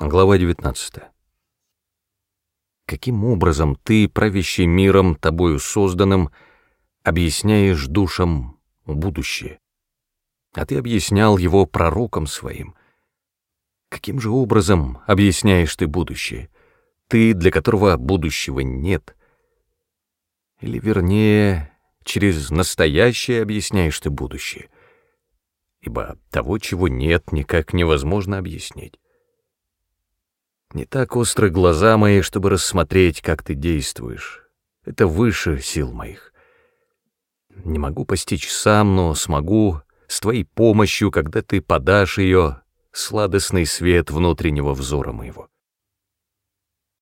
Глава 19. Каким образом ты, правящий миром, тобою созданным, объясняешь душам будущее? А ты объяснял его пророкам своим. Каким же образом объясняешь ты будущее? Ты, для которого будущего нет. Или, вернее, через настоящее объясняешь ты будущее? Ибо того, чего нет, никак невозможно объяснить. Не так остры глаза мои, чтобы рассмотреть, как ты действуешь. Это выше сил моих. Не могу постичь сам, но смогу с твоей помощью, когда ты подашь ее, сладостный свет внутреннего взора моего.